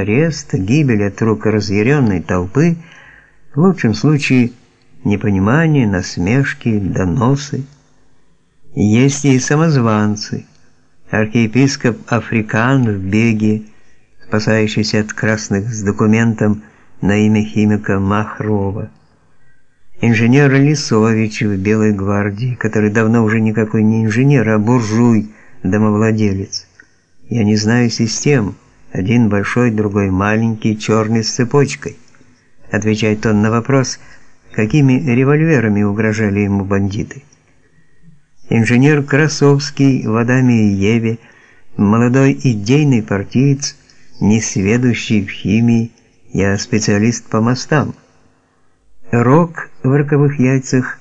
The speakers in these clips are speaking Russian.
арест, гибель от рук разъяренной толпы, в лучшем случае непонимание, насмешки, доносы. Есть и самозванцы. Архиепископ Африкан в беге, спасающийся от красных с документом на имя химика Махрова. Инженер Лисович в Белой гвардии, который давно уже никакой не инженер, а буржуй, домовладелец. Я не знаю систем. Один большой, другой маленький, черный с цепочкой. Отвечает он на вопрос, какими револьверами угрожали ему бандиты. Инженер Красовский в Адаме и Еве, молодой идейный партиец, несведущий в химии, я специалист по мостам. Рок в роковых яйцах,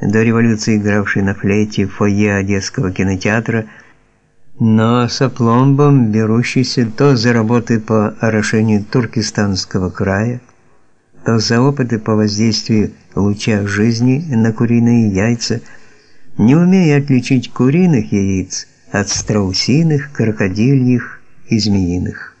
до революции игравший на флейте в фойе Одесского кинотеатра – но с опломбом берущийся то за работы по орошению Туркестанского края, то за опыты по воздействию луча жизни на куриные яйца, не умея отличить куриных яиц от страусиных, крокодильих и змеиных.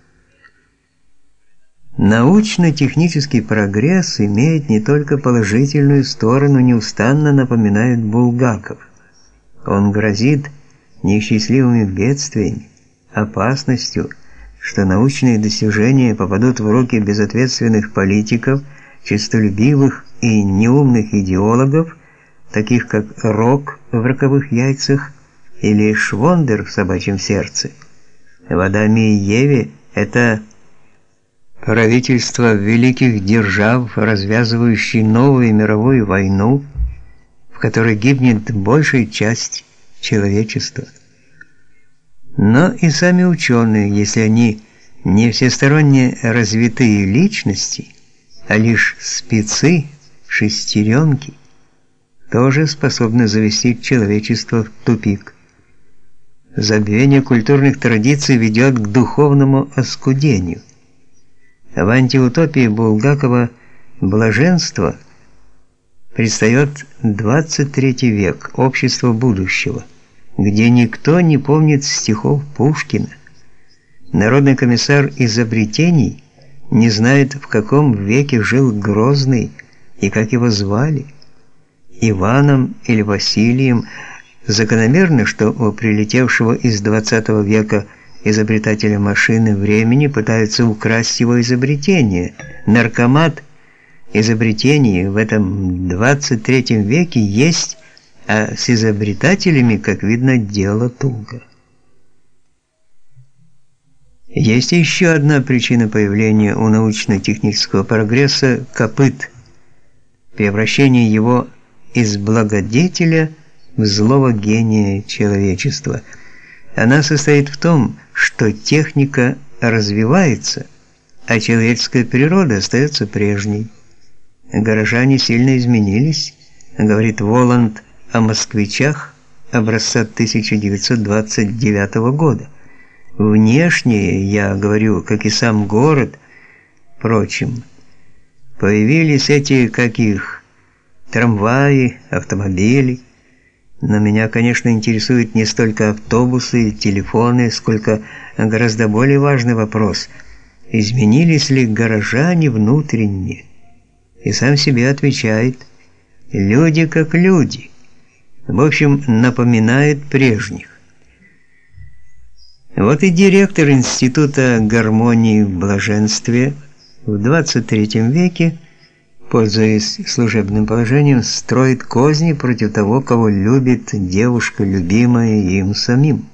Научно-технический прогресс имеет не только положительную сторону, неустанно напоминает Булгаков. Он грозит неисчислимыми бедствиями, опасностью, что научные достижения попадут в руки безответственных политиков, честолюбивых и неумных идеологов, таких как Рок в роковых яйцах или Швондер в собачьем сердце. В Адаме и Еве это правительство великих держав, развязывающие новую мировую войну, в которой гибнет большая часть человечества. Но и сами ученые, если они не всесторонне развитые личности, а лишь спецы, шестеренки, тоже способны завести человечество в тупик. Забвение культурных традиций ведет к духовному оскудению. В антиутопии Булгакова блаженство предстает 23 век, общество будущего – где никто не помнит стихов Пушкина. Народный комиссар изобретений не знает, в каком веке жил Грозный и как его звали. Иваном или Василием закономерно, что у прилетевшего из 20 века изобретателя машины времени пытаются украсть его изобретение. Наркомат изобретений в этом 23 веке есть а с изобретателями, как видно, дело туго. Есть еще одна причина появления у научно-технического прогресса копыт превращение его из благодетеля в злого гения человечества. Она состоит в том, что техника развивается, а человеческая природа остается прежней. Горожане сильно изменились, говорит Воланд о москвичах образца 1929 года. Внешне, я говорю, как и сам город, впрочем, появились эти, как их, трамваи, автомобили. Но меня, конечно, интересуют не столько автобусы, телефоны, сколько гораздо более важный вопрос – изменились ли горожане внутренне? И сам себе отвечает – люди как люди – в общем, напоминает прежних. Вот и директор Института гармонии в блаженстве в 23 веке, пользуясь служебным положением, строит козни против того, кого любит девушка, любимая им самим.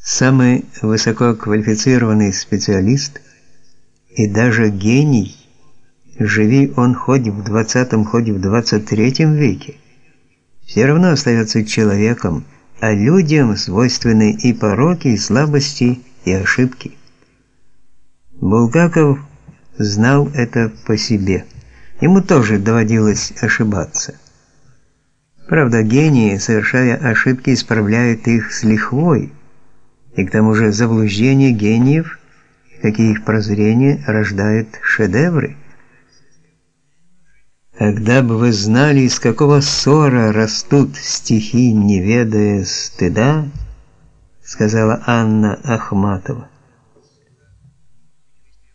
Самый высококвалифицированный специалист и даже гений живи он хоть в 20 хоть в 23 веке, все равно остается человеком, а людям свойственны и пороки, и слабости, и ошибки. Булгаков знал это по себе. Ему тоже доводилось ошибаться. Правда, гении, совершая ошибки, исправляют их с лихвой. И к тому же заблуждение гениев, какие их прозрения, рождают шедевры. Когда бы вы знали, из какого ссора растут стихи, не ведая стыда, сказала Анна Ахматова.